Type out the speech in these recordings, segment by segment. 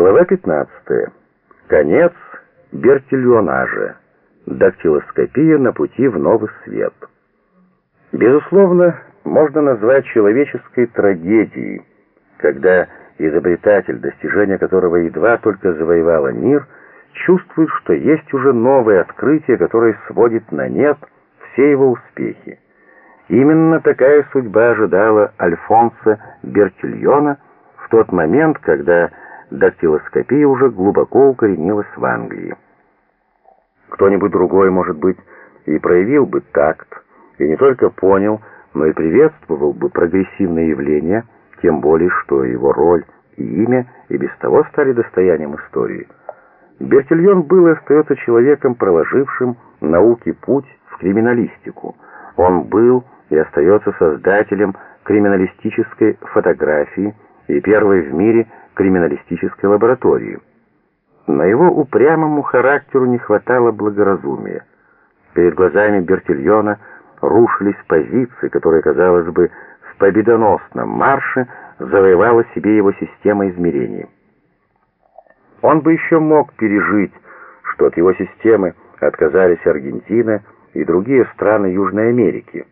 Глава 15. Конец бертильонажа. Дактилоскопия на пути в новый свет. Безусловно, можно назвать человеческой трагедией, когда изобретатель, достижение которого едва только завоевало мир, чувствует, что есть уже новое открытие, которое сводит на нет все его успехи. Именно такая судьба ожидала Альфонса Бертильона в тот момент, когда дактилоскопия уже глубоко укоренилась в Англии. Кто-нибудь другой, может быть, и проявил бы такт, и не только понял, но и приветствовал бы прогрессивные явления, тем более, что его роль и имя и без того стали достоянием истории. Бертильон был и остается человеком, проложившим науке путь в криминалистику. Он был и остается создателем криминалистической фотографии и первой в мире криминалистической лаборатории. На его упрямому характеру не хватало благоразумия. Перед глазами Бертильона рушились позиции, которые, казалось бы, в победоносном марше завоевала себе его система измерений. Он бы еще мог пережить, что от его системы отказались Аргентина и другие страны Южной Америки.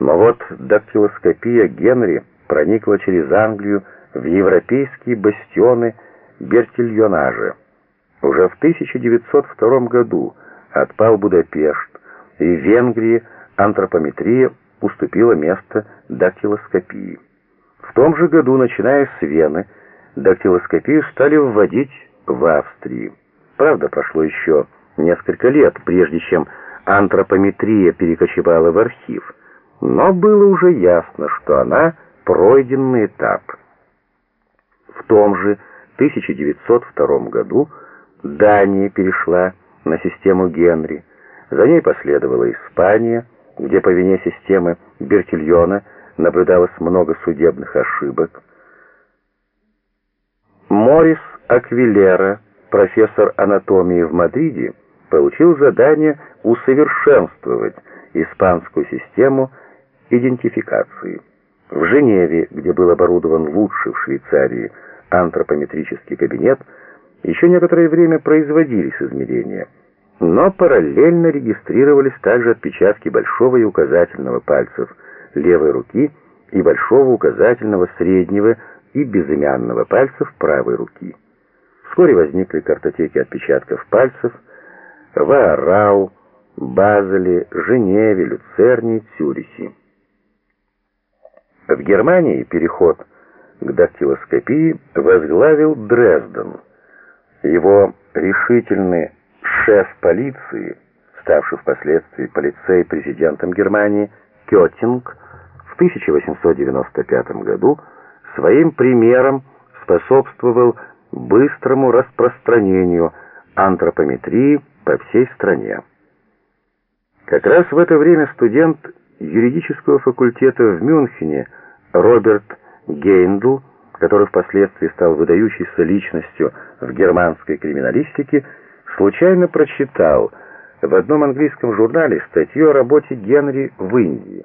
Но вот дактилоскопия Генри проникла через Англию в европейские бастионы Бертильонажа. Уже в 1902 году отпал Будапешт, и в Венгрии антропометрия уступила место дактилоскопии. В том же году, начиная с Вены, дактилоскопию стали вводить в Австрии. Правда, прошло еще несколько лет, прежде чем антропометрия перекочевала в архив, но было уже ясно, что она пройденный этап. В том же 1902 году Дания перешла на систему Генри, за ней последовала Испания, где по вине системы Бертильона наблюдалось много судебных ошибок. Морис Аквилера, профессор анатомии в Мадриде, получил задание усовершенствовать испанскую систему идентификации. В Женеве, где был оборудован лучший в Швейцарии антропометрический кабинет, еще некоторое время производились измерения, но параллельно регистрировались также отпечатки большого и указательного пальцев левой руки и большого указательного среднего и безымянного пальцев правой руки. Вскоре возникли картотеки отпечатков пальцев в Аарау, Базеле, Женеве, Люцерне, Цюрихе. В Германии переход к дактилоскопии возглавил Дрезден. Его решительный шеф полиции, ставший впоследствии полицей-президентом Германии, Кётинг, в 1895 году своим примером способствовал быстрому распространению антропометрии по всей стране. Как раз в это время студент юридического факультета в Мюнхене Роберт Гейндл, который впоследствии стал выдающейся личностью в германской криминалистике, случайно прочитал в одном английском журнале статью о работе Генри в Индии.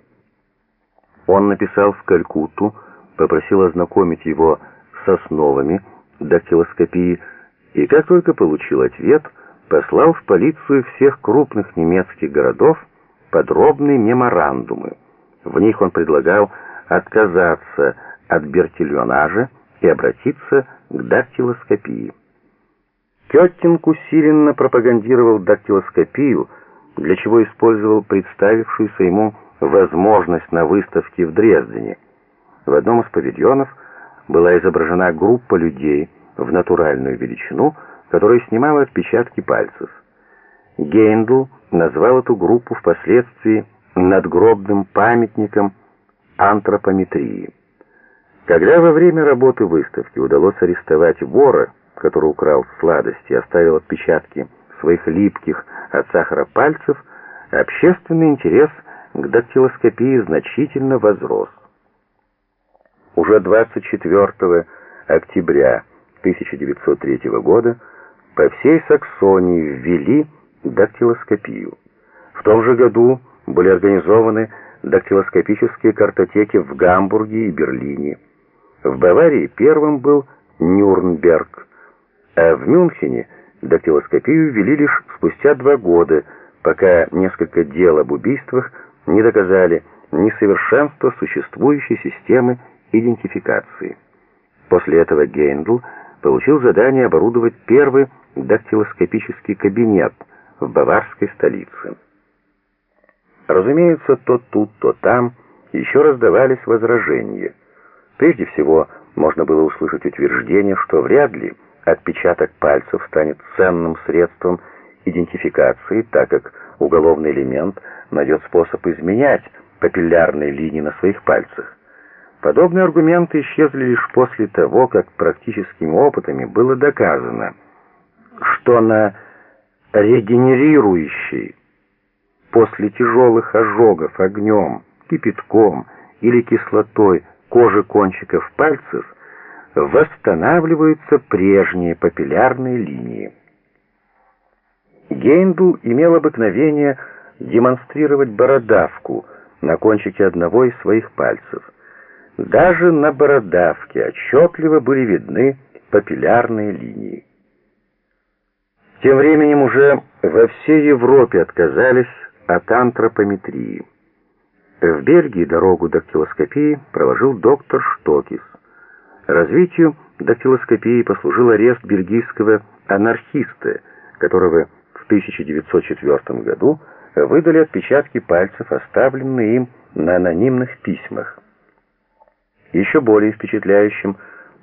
Он написал в Калькутту, попросил ознакомить его с основами дактилоскопии, и как только получил ответ, послал в полицию всех крупных немецких городов подробные меморандумы. В них он предлагал отказаться от бертильонажа и обратиться к дактилоскопии. Кёттинг усиленно пропагандировал дактилоскопию, для чего использовал представившуюся ему возможность на выставке в Дрездене. В одном из павильонов была изображена группа людей в натуральную величину, которая снимала отпечатки пальцев. Гейндл назвал эту группу впоследствии надгробным памятником антропометрии. Когда во время работы выставки удалось арестовать вора, который украл сладости и оставил отпечатки своих липких от сахара пальцев, общественный интерес к дактилоскопии значительно возрос. Уже 24 октября 1903 года по всей Саксонии ввели дактилоскопию. В том же году были организованы дактилоскопические картотеки в Гамбурге и Берлине. В Баварии первым был Нюрнберг, А в Мюнхене дактилоскопию ввели лишь спустя два года, пока несколько дел об убийствах не доказали несовершенство существующей системы идентификации. После этого Гейндл получил задание оборудовать первый дактилоскопический кабинет в баварской столице. Разумеется, то тут, то там еще раздавались возражения. Прежде всего, можно было услышать утверждение, что вряд ли отпечаток пальцев станет ценным средством идентификации, так как уголовный элемент найдет способ изменять папиллярные линии на своих пальцах. Подобные аргументы исчезли лишь после того, как практическими опытами было доказано, что на регенерирующей после тяжелых ожогов огнем, кипятком или кислотой кожи кончиков пальцев восстанавливаются прежние папиллярные линии. Гейндл имел обыкновение демонстрировать бородавку на кончике одного из своих пальцев. Даже на бородавке отчетливо были видны папиллярные линии. Тем временем уже во всей Европе отказались от антропометрии. В Бельгии дорогу дактилоскопии проложил доктор Штокис. Развитию дактилоскопии послужил арест бельгийского анархиста, которого в 1904 году выдали отпечатки пальцев, оставленные им на анонимных письмах. Еще более впечатляющим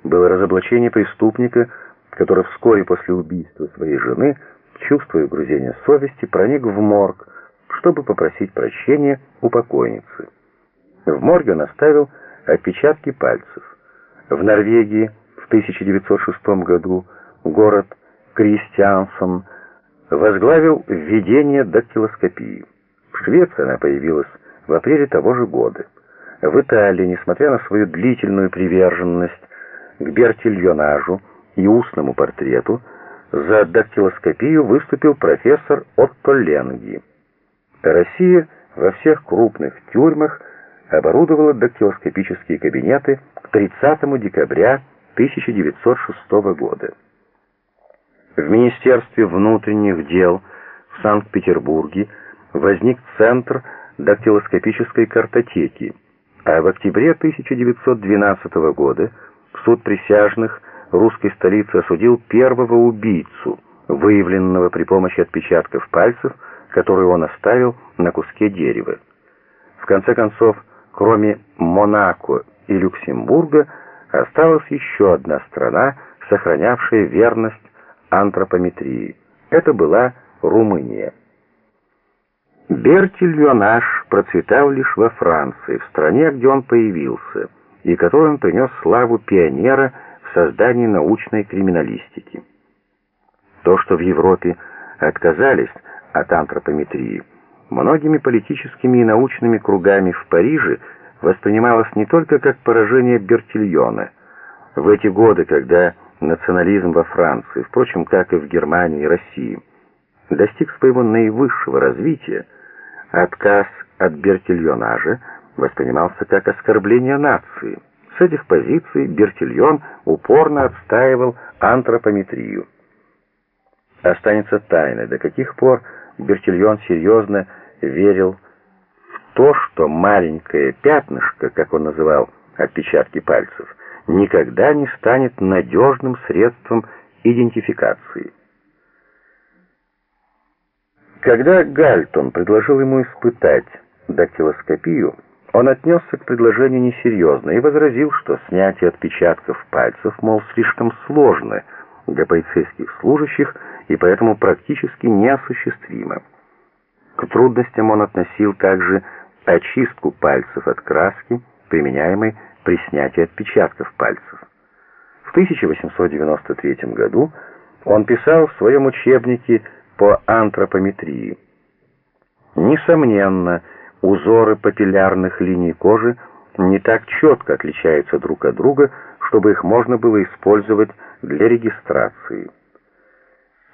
было разоблачение преступника, который вскоре после убийства своей жены, чувствуя угрызение совести, проник в морг, чтобы попросить прощения у покойницы. В морге он оставил отпечатки пальцев. В Норвегии в 1906 году город Кристиансон возглавил введение дактилоскопии. В Швеции она появилась в апреле того же года. В Италии, несмотря на свою длительную приверженность к бертильонажу и устному портрету, за дактилоскопию выступил профессор Отто Ленги. Россия во всех крупных тюрьмах оборудовала дактилоскопические кабинеты к 30 декабря 1906 года. В Министерстве внутренних дел в Санкт-Петербурге возник Центр дактилоскопической картотеки, а в октябре 1912 года суд присяжных русской столицы осудил первого убийцу, выявленного при помощи отпечатков пальцев, которую он оставил на куске дерева. В конце концов, кроме Монако и Люксембурга, осталась еще одна страна, сохранявшая верность антропометрии. Это была Румыния. Бертильонаж процветал лишь во Франции, в стране, где он появился, и которой он принес славу пионера создании научной криминалистики. То, что в Европе отказались от антропометрии, многими политическими и научными кругами в Париже воспринималось не только как поражение Бертильона. В эти годы, когда национализм во Франции, впрочем, как и в Германии и России, достиг своего наивысшего развития, отказ от Бертильонажа воспринимался как оскорбление нации. С этих позиций Бертильон упорно отстаивал антропометрию. Останется тайной, до каких пор Бертильон серьезно верил в то, что маленькое пятнышко, как он называл отпечатки пальцев, никогда не станет надежным средством идентификации. Когда Гальтон предложил ему испытать дактилоскопию, он отнесся к предложению несерьезно и возразил, что снятие отпечатков пальцев, мол, слишком сложно для полицейских служащих и поэтому практически неосуществимо. К трудностям он относил также очистку пальцев от краски, применяемой при снятии отпечатков пальцев. В 1893 году он писал в своем учебнике по антропометрии. Несомненно, узоры папиллярных линий кожи не так четко отличаются друг от друга, чтобы их можно было использовать для регистрации.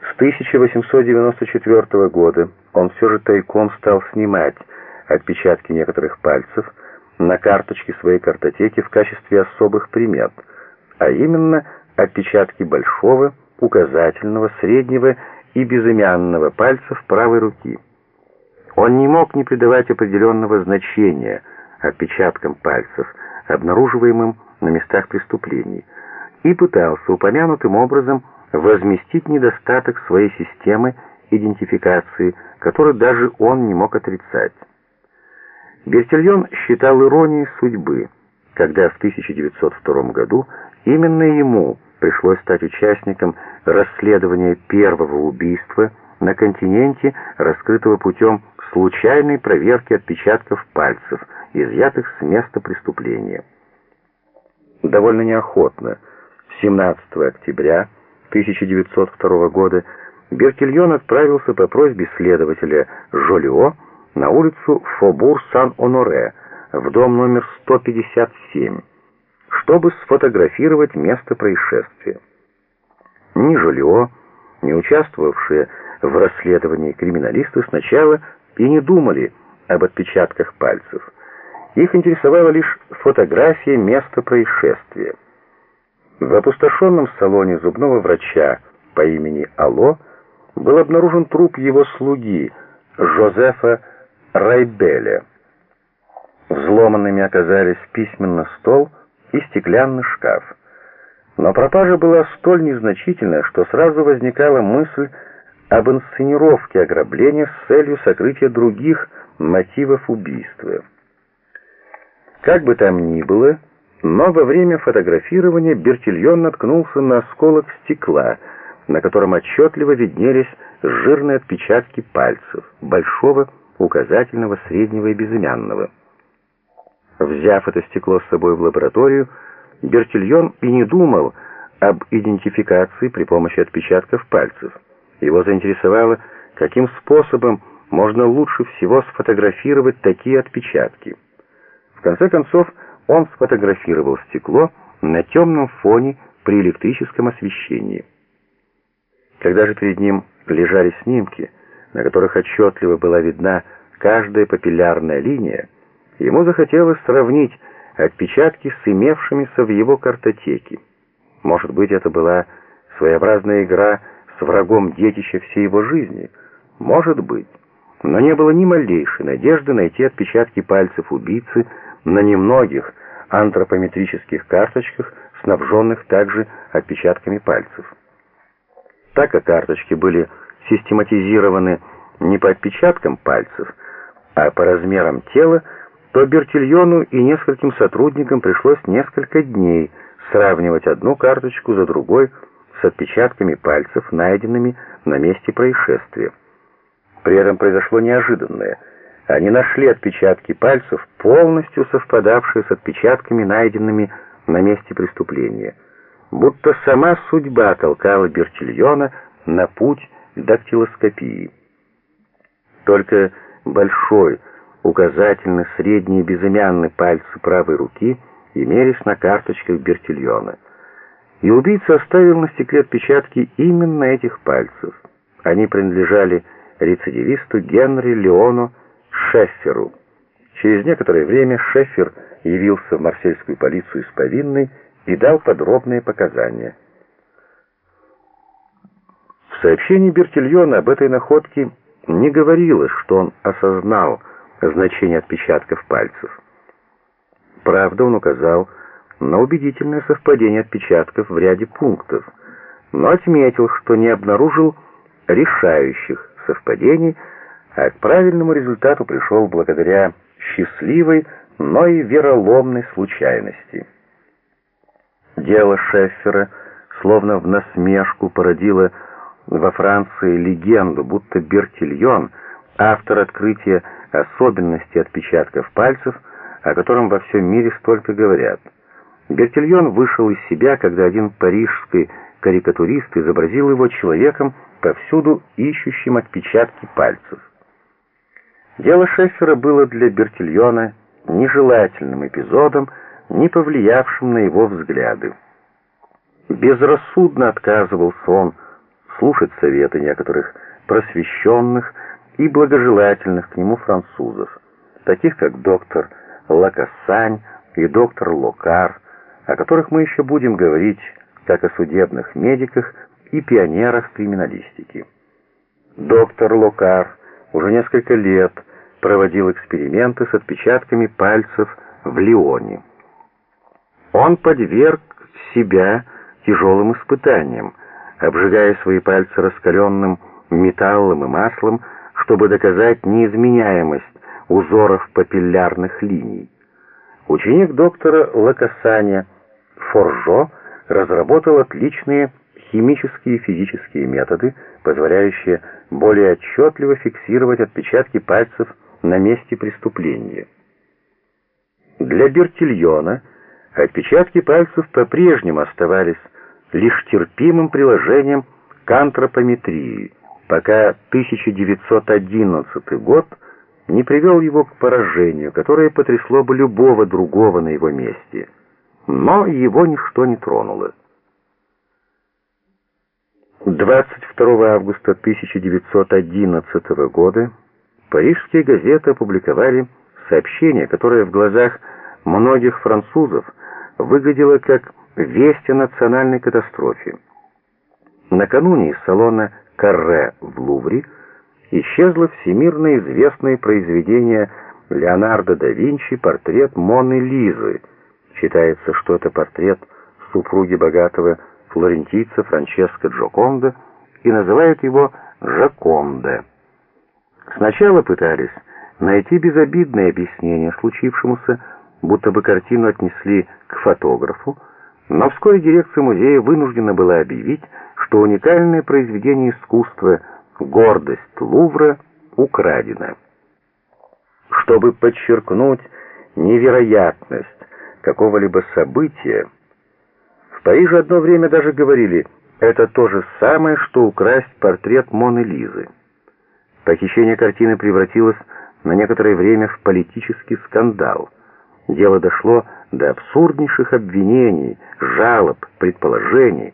С 1894 года он все же тайком стал снимать отпечатки некоторых пальцев на карточке своей картотеки в качестве особых примет, а именно отпечатки большого указательного, среднего и безымянного пальцев правой руки. Он не мог не придавать определенного значения отпечаткам пальцев, обнаруживаемым на местах преступлений, и пытался упомянутым образом возместить недостаток своей системы идентификации, который даже он не мог отрицать. Бертильон считал иронией судьбы, когда в 1902 году именно ему пришлось стать участником расследования первого убийства на континенте, раскрытого путем случайной проверки отпечатков пальцев, изъятых с места преступления. Довольно неохотно, 17 октября 1902 года, Беркельон отправился по просьбе следователя Жолио на улицу Фобур-Сан-Оноре, в дом номер 157, чтобы сфотографировать место происшествия. Ни Жолио, ни участвовавшие в расследовании криминалисты сначала и не думали об отпечатках пальцев. Их интересовала лишь фотография места происшествия. В опустошенном салоне зубного врача по имени Ало был обнаружен труп его слуги Жозефа Райбеля. Взломанными оказались письменный стол и стеклянный шкаф. Но пропажа была столь незначительна, что сразу возникала мысль об инсценировке ограбления с целью сокрытия других мотивов убийства. Как бы там ни было, но во время фотографирования Бертильон наткнулся на осколок стекла, на котором отчетливо виднелись жирные отпечатки пальцев, большого, указательного, среднего и безымянного. Взяв это стекло с собой в лабораторию, Бертильон и не думал об идентификации при помощи отпечатков пальцев. Его заинтересовало, каким способом можно лучше всего сфотографировать такие отпечатки. В конце концов, он сфотографировал стекло на темном фоне при электрическом освещении. Когда же перед ним лежали снимки, на которых отчетливо была видна каждая папиллярная линия, ему захотелось сравнить отпечатки с имевшимися в его картотеке. Может быть, это была своеобразная игра с врагом детища всей его жизни. Может быть. Но не было ни малейшей надежды найти отпечатки пальцев убийцы на немногих антропометрических карточках, снабженных также отпечатками пальцев. Так как карточки были систематизированы не по отпечаткам пальцев, а по размерам тела, то Бертильону и нескольким сотрудникам пришлось несколько дней сравнивать одну карточку за другой с отпечатками пальцев, найденными на месте происшествия. При этом произошло неожиданное. Они нашли отпечатки пальцев, полностью совпадавшие с отпечатками, найденными на месте преступления. Будто сама судьба толкала Бертильона на путь дактилоскопии. Только большой, указательный, средний и безымянный пальцы правой руки имелись на карточках Бертильона. И убийца оставил на стекле отпечатки именно этих пальцев. Они принадлежали рецидивисту Генри Леону Шефферу. Через некоторое время Шеффер явился в марсельскую полицию с повинной и дал подробные показания. В сообщении Бертильона об этой находке не говорилось, что он осознал значение отпечатков пальцев. Правда, он указал на убедительное совпадение отпечатков в ряде пунктов, но отметил, что не обнаружил решающих совпадений, а к правильному результату пришел благодаря счастливой, но и вероломной случайности. Дело Шеффера словно в насмешку породило во Франции легенду, будто Бертильон, автор открытия особенностей отпечатков пальцев, о котором во всем мире столько говорят. Бертильон вышел из себя, когда один парижский карикатурист изобразил его человеком, повсюду ищущим отпечатки пальцев. Дело Шеффера было для Бертильона нежелательным эпизодом, не повлиявшим на его взгляды. Безрассудно отказывался он слушать советы некоторых просвещенных и благожелательных к нему французов, таких как доктор Лакассань и доктор Локар, о которых мы еще будем говорить как о судебных медиках и пионерах криминалистики. Доктор Локар уже несколько лет проводил эксперименты с отпечатками пальцев в Лионе. Он подверг себя тяжелым испытаниям, обжигая свои пальцы раскаленным металлом и маслом, чтобы доказать неизменяемость узоров папиллярных линий. Ученик доктора Лакасаня Форжо разработал отличные химические и физические методы, позволяющие более отчетливо фиксировать отпечатки пальцев на месте преступления. Для Бертильона отпечатки пальцев по-прежнему оставались лишь терпимым приложением к антропометрии, пока 1911 год не привел его к поражению, которое потрясло бы любого другого на его месте. Но его ничто не тронуло. 22 августа 1911 года парижские газеты опубликовали сообщение, которое в глазах многих французов выглядело как весть о национальной катастрофе. Накануне из салона «Карре» в Лувре исчезло всемирно известное произведение Леонардо да Винчи «Портрет Моны Лизы». Считается, что это портрет супруги богатого флорентийца Франческо Джоконда и называют его Жаконде. Сначала пытались найти безобидное объяснение случившемуся, будто бы картину отнесли к фотографу, но вскоре дирекция музея вынуждена была объявить, что уникальное произведение искусства «Гордость Лувра» украдено. Чтобы подчеркнуть невероятность какого-либо события, в Париже одно время даже говорили «это то же самое, что украсть портрет Моны Лизы». Похищение картины превратилось на некоторое время в политический скандал. Дело дошло до абсурднейших обвинений, жалоб, предположений.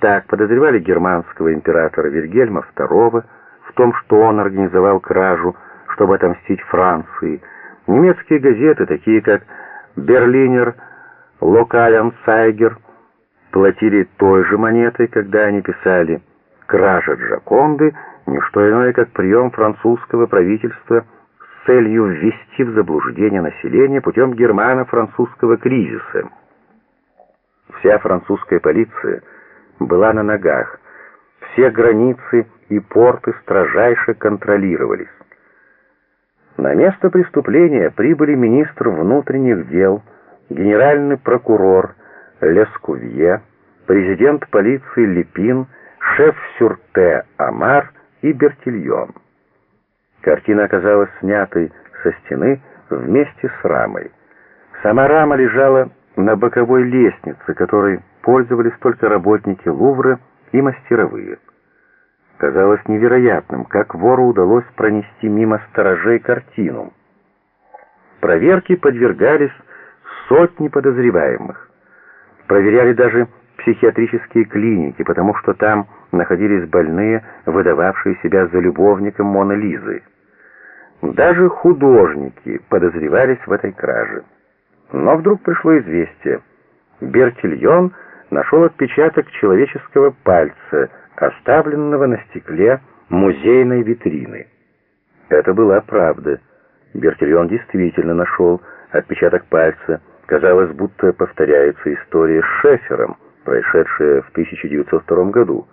Так подозревали германского императора Вильгельма II в том, что он организовал кражу, чтобы отомстить Франции. Немецкие газеты, такие как «Берлинер», «Локаленцайгер», платили той же монетой, когда они писали «Кража Джаконды» — не что иное, как прием французского правительства – целью ввести в заблуждение население путем германо-французского кризиса. Вся французская полиция была на ногах, все границы и порты строжайше контролировались. На место преступления прибыли министр внутренних дел, генеральный прокурор Лескувье, президент полиции Лепин, шеф Сюрте Амар и Бертильон. Картина оказалась снятой со стены вместе с рамой. Сама рама лежала на боковой лестнице, которой пользовались только работники Лувра и мастеровые. Казалось невероятным, как вору удалось пронести мимо сторожей картину. Проверки подвергались сотни подозреваемых. Проверяли даже психиатрические клиники, потому что там находились больные, выдававшие себя за любовником Моны Лизы. Даже художники подозревались в этой краже. Но вдруг пришло известие. Бертильон нашел отпечаток человеческого пальца, оставленного на стекле музейной витрины. Это была правда. Бертильон действительно нашел отпечаток пальца. Казалось, будто повторяется история с Шефером, происшедшая в 1902 году.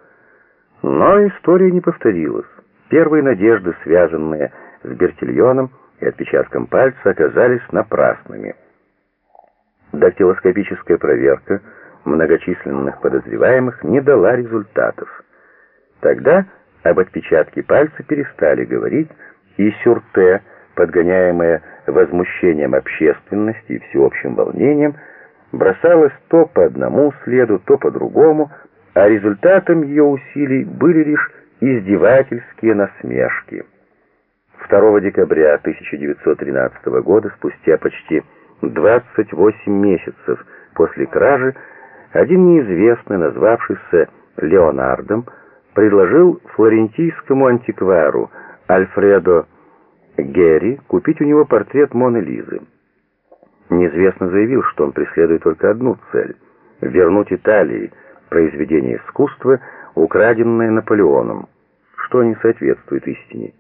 Но история не повторилась. Первые надежды, связанные с Бертильоном и отпечатком пальца оказались напрасными. Дактилоскопическая проверка многочисленных подозреваемых не дала результатов. Тогда об отпечатке пальца перестали говорить, и Сюрте, подгоняемая возмущением общественности и всеобщим волнением, бросалась то по одному следу, то по другому, а результатом ее усилий были лишь издевательские насмешки. 2 декабря 1913 года, спустя почти 28 месяцев после кражи, один неизвестный, назвавшийся Леонардом, предложил флорентийскому антиквару Альфредо Герри купить у него портрет Моны Лизы. Неизвестно заявил, что он преследует только одну цель — вернуть Италии произведение искусства, украденное Наполеоном, что не соответствует истине.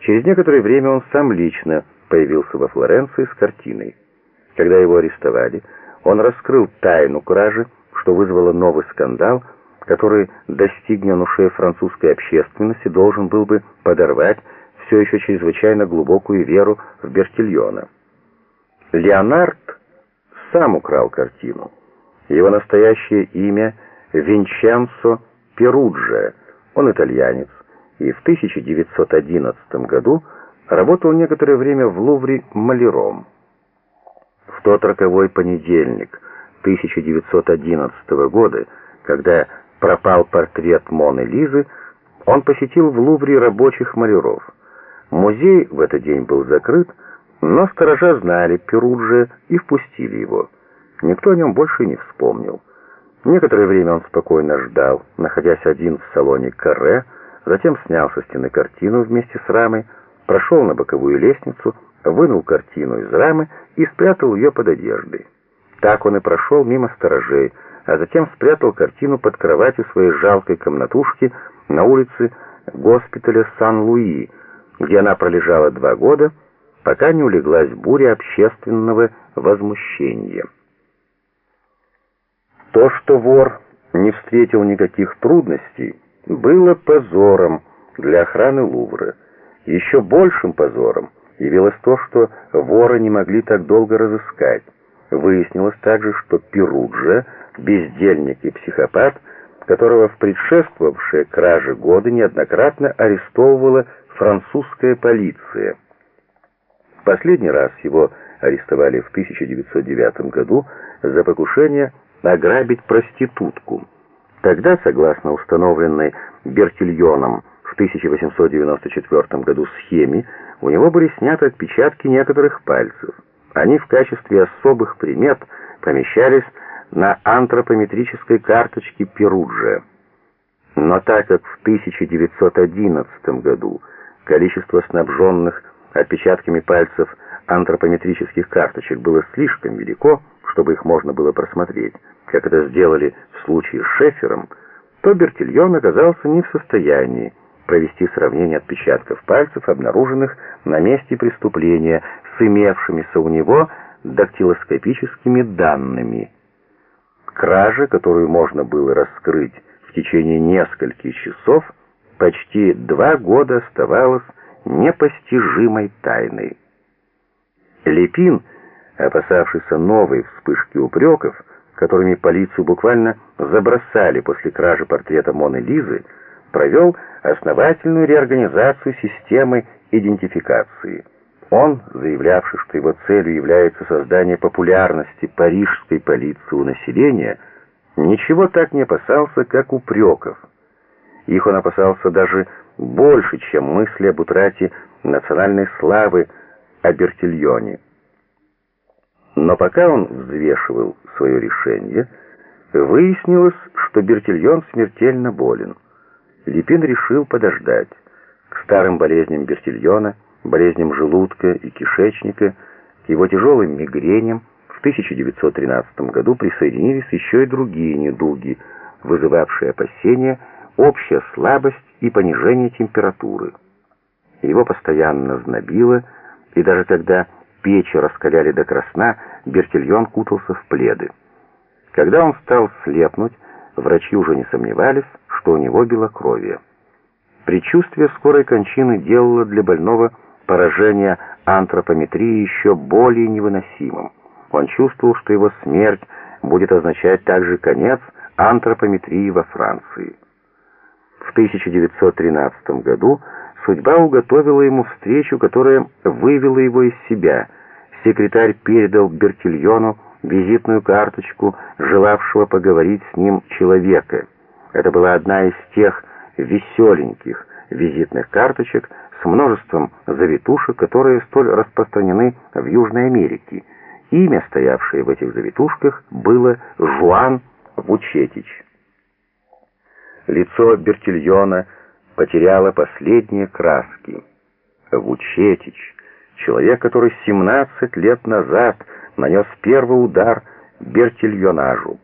Через некоторое время он сам лично появился во Флоренции с картиной. Когда его арестовали, он раскрыл тайну кражи, что вызвало новый скандал, который, достигнен ушей французской общественности, должен был бы подорвать все еще чрезвычайно глубокую веру в Бертильона. Леонард сам украл картину. Его настоящее имя Винченцо Перуджа. Он итальянец и в 1911 году работал некоторое время в Лувре маляром. В тот роковой понедельник 1911 года, когда пропал портрет Моны Лизы, он посетил в Лувре рабочих маляров. Музей в этот день был закрыт, но сторожа знали Перуджа и впустили его. Никто о нем больше не вспомнил. Некоторое время он спокойно ждал, находясь один в салоне каре, затем снял со стены картину вместе с рамой, прошел на боковую лестницу, вынул картину из рамы и спрятал ее под одеждой. Так он и прошел мимо сторожей, а затем спрятал картину под кроватью своей жалкой комнатушки на улице госпиталя Сан-Луи, где она пролежала два года, пока не улеглась буря общественного возмущения. То, что вор не встретил никаких трудностей, было позором для охраны Лувра. Еще большим позором явилось то, что вора не могли так долго разыскать. Выяснилось также, что Перуджа, бездельник и психопат, которого в предшествовавшие краже годы неоднократно арестовывала французская полиция. Последний раз его арестовали в 1909 году за покушение ограбить проститутку. Тогда, согласно установленной Бертильоном в 1894 году схеме, у него были сняты отпечатки некоторых пальцев. Они в качестве особых примет помещались на антропометрической карточке Перуджа. Но так как в 1911 году количество снабженных отпечатками пальцев антропометрических карточек было слишком велико, чтобы их можно было просмотреть, как это сделали в случае с Шефером, то Бертильон оказался не в состоянии провести сравнение отпечатков пальцев, обнаруженных на месте преступления, с имевшимися у него дактилоскопическими данными. Кража, которую можно было раскрыть в течение нескольких часов, почти два года оставалась непостижимой тайной. Лепин, опасавшийся новой вспышки упреков, которыми полицию буквально забросали после кражи портрета Моны Лизы, провел основательную реорганизацию системы идентификации. Он, заявлявший, что его целью является создание популярности парижской полиции у населения, ничего так не опасался, как упреков. Их он опасался даже больше, чем мысли об утрате национальной славы о Бертильоне. Но пока он взвешивал свое решение, выяснилось, что Бертильон смертельно болен. Липин решил подождать. К старым болезням Бертильона, болезням желудка и кишечника, к его тяжелым мигреням в 1913 году присоединились еще и другие недуги, вызывавшие опасения, общая слабость и понижение температуры. Его постоянно знобило, и даже когда печи раскаляли до красна, Бертильон кутался в пледы. Когда он стал слепнуть, врачи уже не сомневались, что у него белокровие. Предчувствие скорой кончины делало для больного поражение антропометрии еще более невыносимым. Он чувствовал, что его смерть будет означать также конец антропометрии во Франции. В 1913 году судьба уготовила ему встречу, которая вывела его из себя. Секретарь передал Бертильону визитную карточку желавшего поговорить с ним человека. Это была одна из тех веселеньких визитных карточек с множеством завитушек, которые столь распространены в Южной Америке. Имя, стоявшее в этих завитушках, было Жуан Вучетич. Лицо Бертильона потеряло последние краски. Вучетич, человек, который 17 лет назад нанес первый удар Бертильонажу.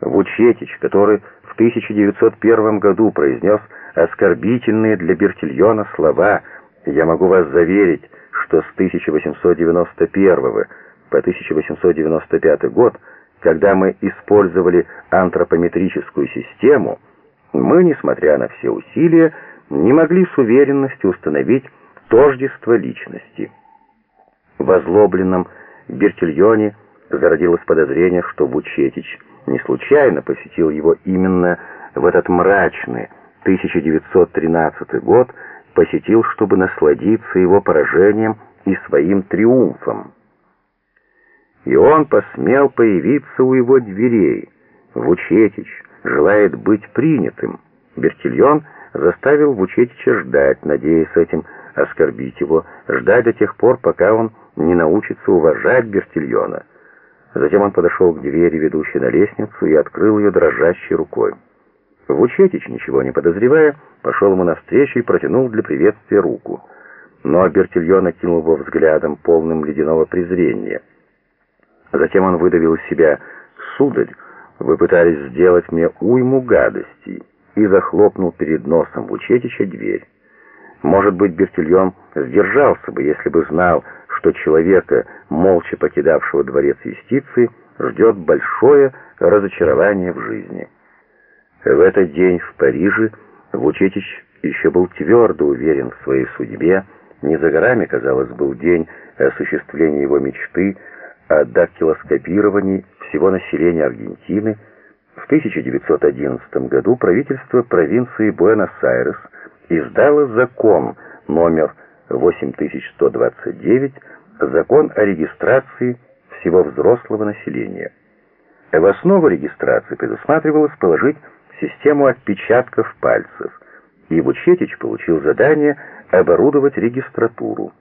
Вучетич, который 1901 году произнес оскорбительные для Бертильона слова «Я могу вас заверить, что с 1891 по 1895 год, когда мы использовали антропометрическую систему, мы, несмотря на все усилия, не могли с уверенностью установить тождество личности. В озлобленном Бертильоне зародилось подозрение, что Вучетич не случайно посетил его именно в этот мрачный 1913 год, посетил, чтобы насладиться его поражением и своим триумфом. И он посмел появиться у его дверей. Вучетич желает быть принятым. Бертильон заставил Вучетича ждать, надеясь этим оскорбить его, ждать до тех пор, пока он не научится уважать Бертильона. Затем он подошел к двери, ведущей на лестницу, и открыл ее дрожащей рукой. Вучетич, ничего не подозревая, пошел ему навстречу и протянул для приветствия руку. Но Бертильон окинул его взглядом, полным ледяного презрения. Затем он выдавил из себя «Сударь, вы пытались сделать мне уйму гадостей» и захлопнул перед носом Вучетича дверь. Может быть, Бертильон сдержался бы, если бы знал, что человека, молча покидавшего дворец юстиции, ждет большое разочарование в жизни. В этот день в Париже Вучетич еще был твердо уверен в своей судьбе, не за горами, казалось, был день осуществления его мечты о дактилоскопировании всего населения Аргентины. В 1911 году правительство провинции Буэнос-Айрес издало закон номер 8129, закон о регистрации всего взрослого населения. В основу регистрации предусматривалось положить систему отпечатков пальцев, и Вучетич получил задание оборудовать регистратуру.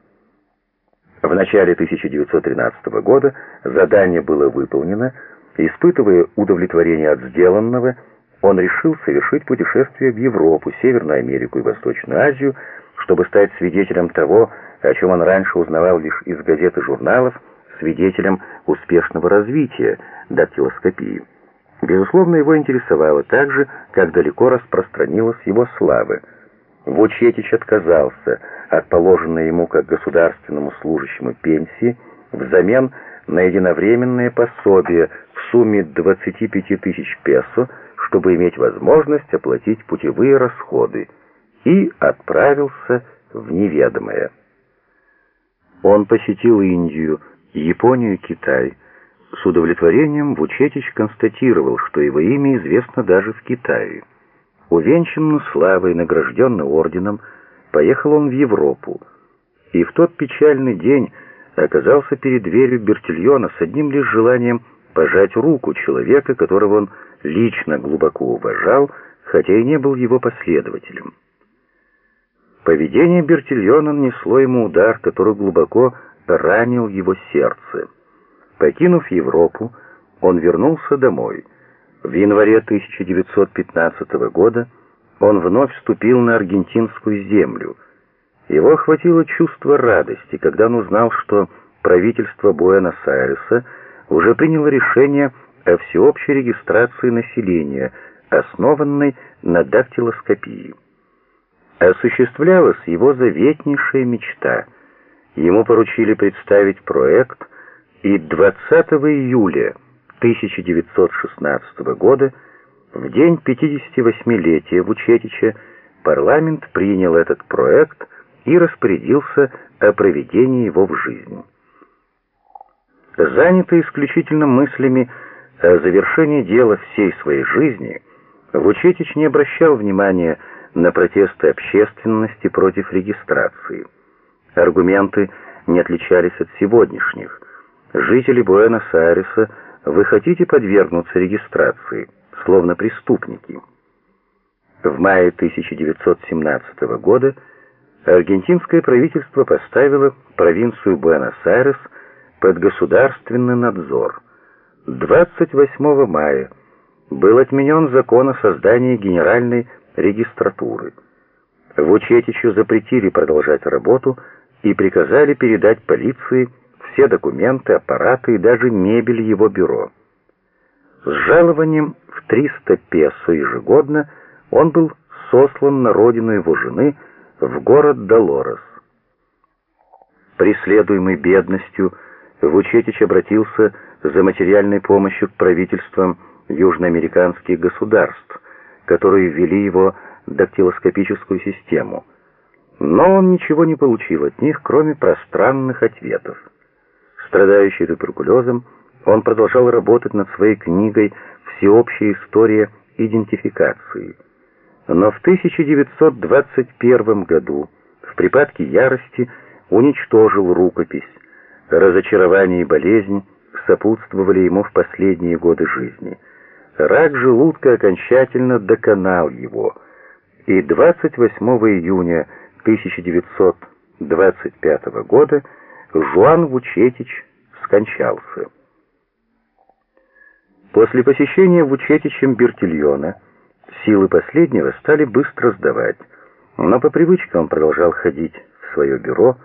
В начале 1913 года задание было выполнено, испытывая удовлетворение от сделанного, он решил совершить путешествие в Европу, Северную Америку и Восточную Азию, чтобы стать свидетелем того, о чем он раньше узнавал лишь из газет и журналов, свидетелем успешного развития дактилоскопии. Безусловно, его интересовало так же, как далеко распространилась его слава. Вучетич отказался от положенной ему как государственному служащему пенсии взамен на единовременное пособие в сумме 25 тысяч песо, чтобы иметь возможность оплатить путевые расходы, и отправился в неведомое. Он посетил Индию, Японию и Китай, с удовлетворением Вучетич констатировал, что его имя известно даже в Китае. Увенчанный славой, награжденный орденом, поехал он в Европу, и в тот печальный день оказался перед дверью Бертильона с одним лишь желанием пожать руку человека, которого он лично глубоко уважал, хотя и не был его последователем. Поведение Бертильона нанесло ему удар, который глубоко ранил его сердце. Покинув Европу, он вернулся домой. В январе 1915 года он вновь вступил на аргентинскую землю. Его охватило чувство радости, когда он узнал, что правительство Буэнос-Айреса уже приняло решение о всеобщей регистрации населения, основанной на дактилоскопии. Осуществлялась его заветнейшая мечта. Ему поручили представить проект – и 20 июля 1916 года, в день 58-летия Вучетича, парламент принял этот проект и распорядился о проведении его в жизнь. Занятый исключительно мыслями о завершении дела всей своей жизни, Вучетич не обращал внимания на протесты общественности против регистрации. Аргументы не отличались от сегодняшних – жители Буэнос-Айреса, вы хотите подвергнуться регистрации, словно преступники. В мае 1917 года аргентинское правительство поставило провинцию Буэнос-Айрес под государственный надзор. 28 мая был отменен закон о создании генеральной регистратуры. Вучетичу запретили продолжать работу и приказали передать полиции все документы, аппараты и даже мебель его бюро. С жалованием в 300 песо ежегодно он был сослан на родину его жены в город Долорес. Преследуемый бедностью, Вучетич обратился за материальной помощью к правительствам южноамериканских государств, которые ввели его дактилоскопическую систему. Но он ничего не получил от них, кроме пространных ответов. Страдающий туберкулезом, он продолжал работать над своей книгой «Всеобщая история идентификации». Но в 1921 году в припадке ярости уничтожил рукопись. Разочарование и болезнь сопутствовали ему в последние годы жизни. Рак желудка окончательно доконал его, и 28 июня 1925 года Жуан Вучетич скончался. После посещения Вучетичем Бертильона силы последнего стали быстро сдавать, но по привычке он продолжал ходить в свое бюро.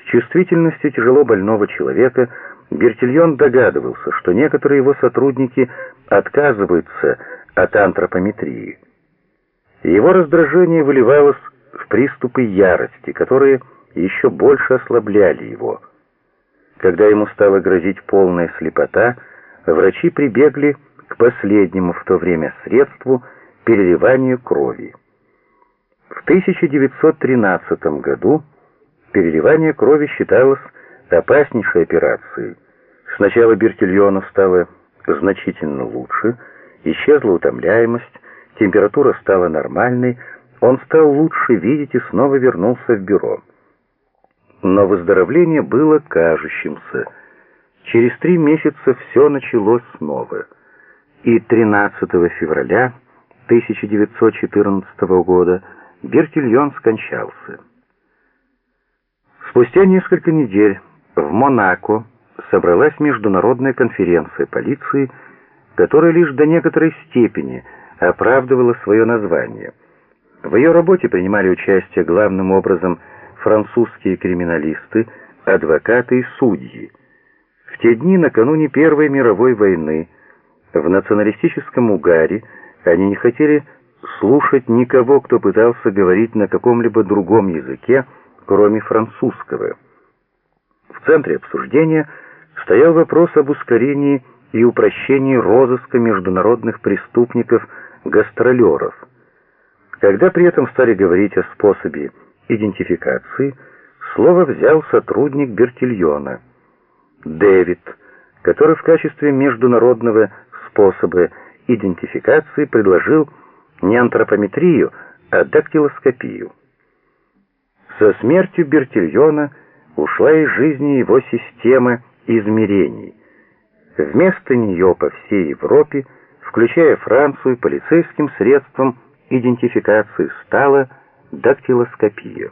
С чувствительностью тяжело больного человека Бертильон догадывался, что некоторые его сотрудники отказываются от антропометрии. Его раздражение выливалось в приступы ярости, которые еще больше ослабляли его. Когда ему стала грозить полная слепота, врачи прибегли к последнему в то время средству переливанию крови. В 1913 году переливание крови считалось опаснейшей операцией. Сначала Бертильону стало значительно лучше, исчезла утомляемость, температура стала нормальной, он стал лучше видеть и снова вернулся в бюро. Но выздоровление было кажущимся. Через три месяца все началось снова. И 13 февраля 1914 года Бертильон скончался. Спустя несколько недель в Монако собралась международная конференция полиции, которая лишь до некоторой степени оправдывала свое название. В ее работе принимали участие главным образом французские криминалисты, адвокаты и судьи. В те дни, накануне Первой мировой войны, в националистическом угаре они не хотели слушать никого, кто пытался говорить на каком-либо другом языке, кроме французского. В центре обсуждения стоял вопрос об ускорении и упрощении розыска международных преступников-гастролеров. Когда при этом стали говорить о способе идентификации, слово взял сотрудник Бертильона, Дэвид, который в качестве международного способа идентификации предложил не антропометрию, а дактилоскопию. Со смертью Бертильона ушла из жизни его система измерений. Вместо нее по всей Европе, включая Францию, полицейским средством идентификации стала дактилоскопия.